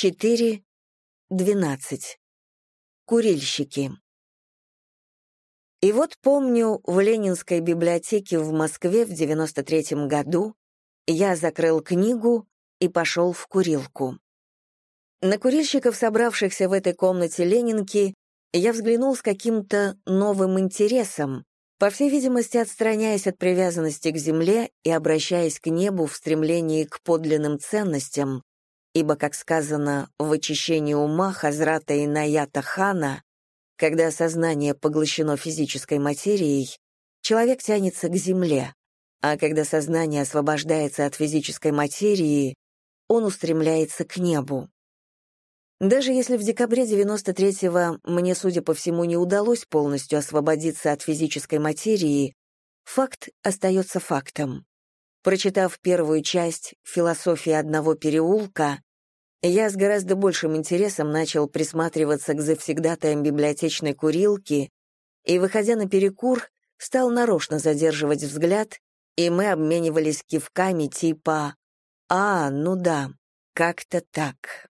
4, 12. Курильщики. И вот помню, в Ленинской библиотеке в Москве в 93-м году я закрыл книгу и пошел в курилку. На курильщиков, собравшихся в этой комнате Ленинки, я взглянул с каким-то новым интересом, по всей видимости, отстраняясь от привязанности к земле и обращаясь к небу в стремлении к подлинным ценностям, ибо, как сказано в очищении ума Хазрата Инаята Хана, когда сознание поглощено физической материей, человек тянется к земле, а когда сознание освобождается от физической материи, он устремляется к небу. Даже если в декабре 93-го мне, судя по всему, не удалось полностью освободиться от физической материи, факт остается фактом. Прочитав первую часть «Философии одного переулка», я с гораздо большим интересом начал присматриваться к завсегдатаям библиотечной курилки и, выходя на перекур, стал нарочно задерживать взгляд, и мы обменивались кивками типа «А, ну да, как-то так».